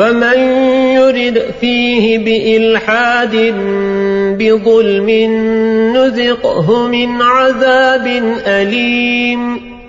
ومن يرد فيه بإلحاد بظلم نذقه من عذاب أليم.